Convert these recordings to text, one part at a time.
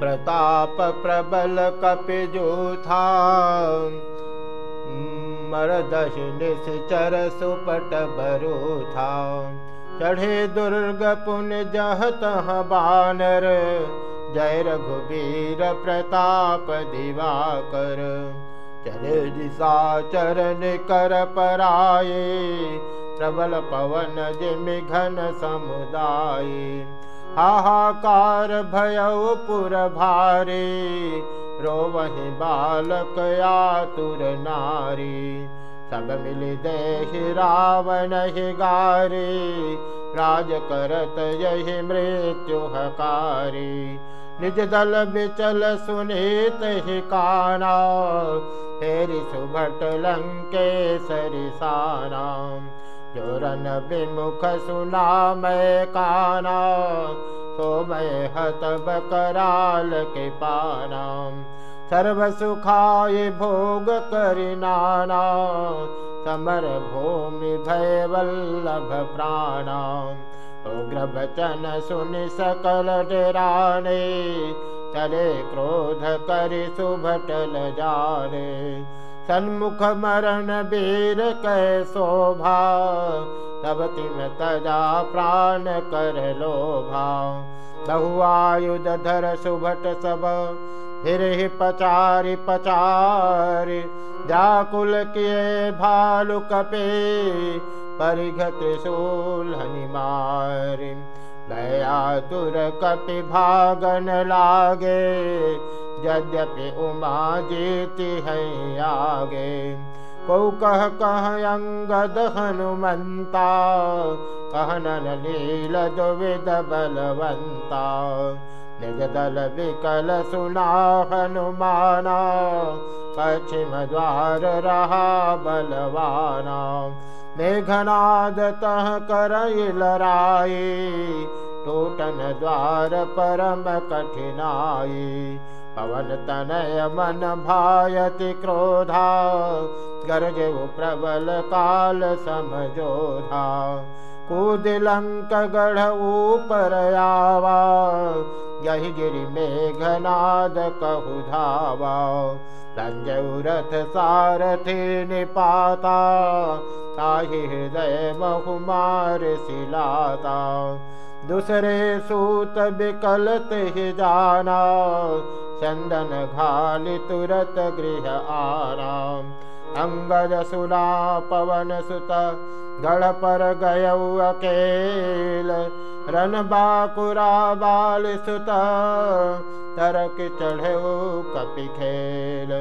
प्रताप प्रबल निश्चर सुपट बरोथा चढ़े दुर्ग पुन जहतः बानर जय रघुबीर प्रताप दिवाकर। चले दिशा चरण कर पराये प्रबल पवन जिम घन समुदाय हाहाकार भयउ पुर भारे रोवहि बालक आतुर नारी। सब मिल गारे राज करत यही मृत्यु हकारी। निज दल बिचल सुनीत ही काना तेरी सुभट लंके सरिसाना जोरन विमुख सुना मैं काना सो मैं हत सुखाय भोग करिनाना समर भूमि भय वल्लभ प्राणा उग्र बचन सुनि सकल डराने चले क्रोध करि सुभटल जाने सन्मुख मरण वीर कै शोभा, तब तिम तजा प्राण कर लोभा। बहुआयुध धर सुभट सब, फिर ही पचारि पचारि। व्याकुल किए भालु कपे, परिघत सोल हनिमारि दया तुर कपि भागन लागे यद्यपि उमा जीति है आगे। को कह कह अंगद हनुमंता कहनन लील दुविद बलवंता। निज दल विकल सुना हनुमाना पश्चिम द्वार रहा बलवाना। मेघनाद लराई टोटन द्वार परम कठिनाई पवन तनय मन भायति क्रोधा गरजु प्रबल काल समझोधा कुदिलंक गढ़ ऊपर आवा यही गिरि मेघनाद कहु धावा रथ सारथि निपाता ताहि हृदय बहुमार सिलाता दूसरे सूत विकलत ही जाना चंदन घालि गृह आराम। अंगद सुना पवन सुत गढ़ पर गय अकेल रन बाकुरा बाल सुत तरक चढ़े कपि खेल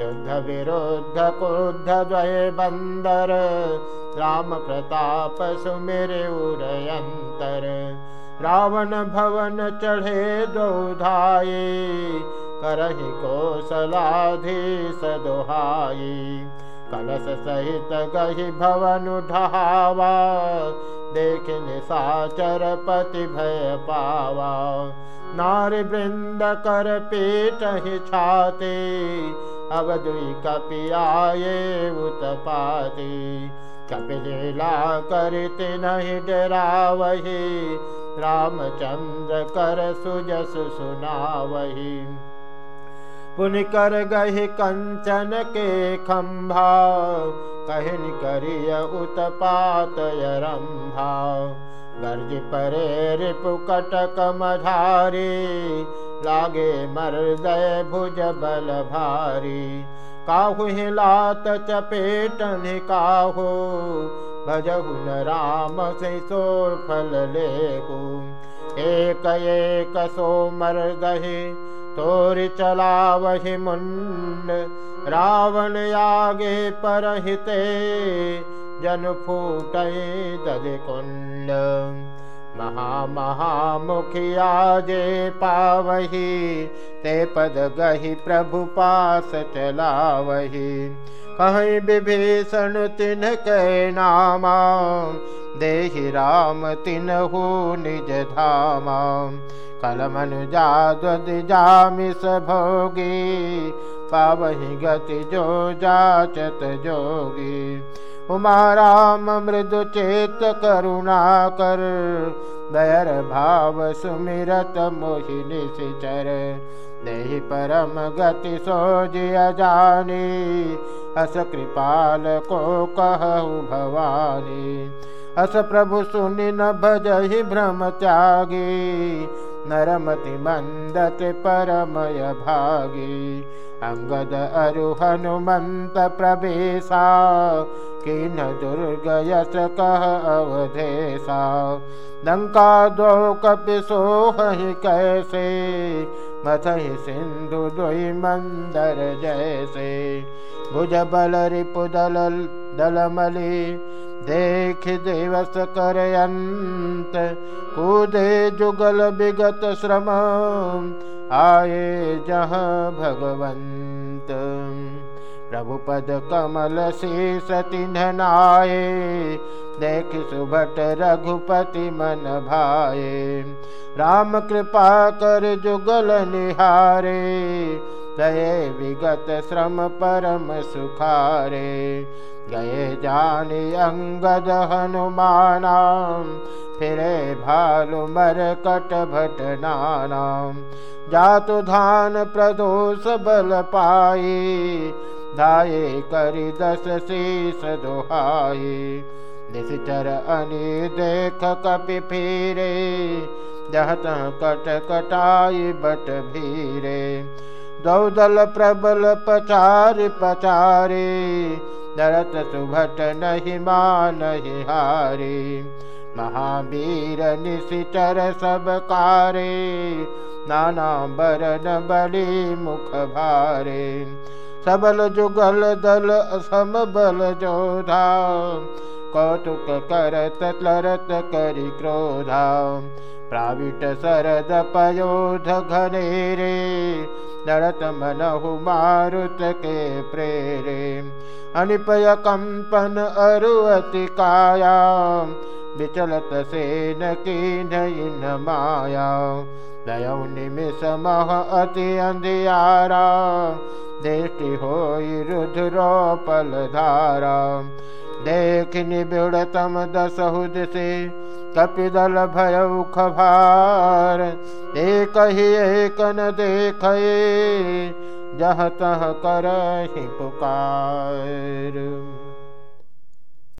युद्ध विरुद्ध क्रुद्ध द्वय बंदर राम प्रताप सुमिर उरयंतर रावण भवन चढ़े दौधाये करहि कौशलाधीश दोहाई कलश सहित गहि भवन ढहावा देख निशाचर पति भय पावा नारी वृंद कर पेट ही छाते अब दुई कपियाए उत्पाती। कपिलीला करते नहीं डरा वही रामचंद्र कर सुजस सुना वही पुन कर गहि कंचन के खंभा कहन करिय उत्पात रंभा गर्ज परे रिपु कटक मझारी लागे मरदय भुज बल भारी। काहु काहू न राम से सो फल लेहु। एक एक सो मर दही तोर चला वही मुंड रावण आगे पर हिते जन फूट दद कुंड महा महामुखिया जे पावही ते पद गही प्रभु पास चलावही कहीं विभीषण तिन के नामा देहि राम तिनहु निज धामा। कलमन जाद्वद जामिस भोगी पावहि गति जो जाचत जोगी। उमा राम मृदु चेत करुणा कर दयर भाव सुमिरत मोहिनी सिचर देहि परम गति सोजिय जानी अस कृपाल को कहु भवानी। अस प्रभु सुनि न भजहि भ्रम त्यागी। नरमति मन्दत परमय भागी। अंगद अरु हनुमन्त प्रवेशा। किन दुर्गयस कह अवधेशा। लङ्का द्वौ कपि सोहि कैसे? मथहि सिंधु द्वि मंदर जैसे। भुज बल रिपुदल दलमलि। देख दिवस करयन्त, कूदे जुगल विगत श्रम। आए जह भगवंत प्रभुपद कमल शीस तिन्हनाये, देख सुभट रघुपति मन भाये। राम कृपा कर जुगल निहारे गए विगत श्रम परम सुखारे। गए जानी अंगद हनुमाना फिरे भालु मर कट भट नानाम जातु धान प्रदोष बल पाई धाये करि दस शीस दोहाई निश्चर अनि देख कपि फिरे जहत कट कटाई बट भीरे दौदल प्रबल पचार पचारे दरत सुभट नहीं मान हारे महावीर निशिचर सब कारे नाना बरन बली मुख भारे सबल जुगल दल असम बल जोधा कौतुक करत लरत करि क्रोधा प्राविट शरद पयोध घनेरे नरत मनहु मारुत के प्रेरे। अनिपय कंपन अरुअति काया विचलत सेन की न माया दयौ निमिष मह अति अंधियारा दृष्टि हो रुद्रोपल धारा देख निबिड़तम दसहुद से कपिदल भय खभार एक ही एक न देख जह तह कर पुकार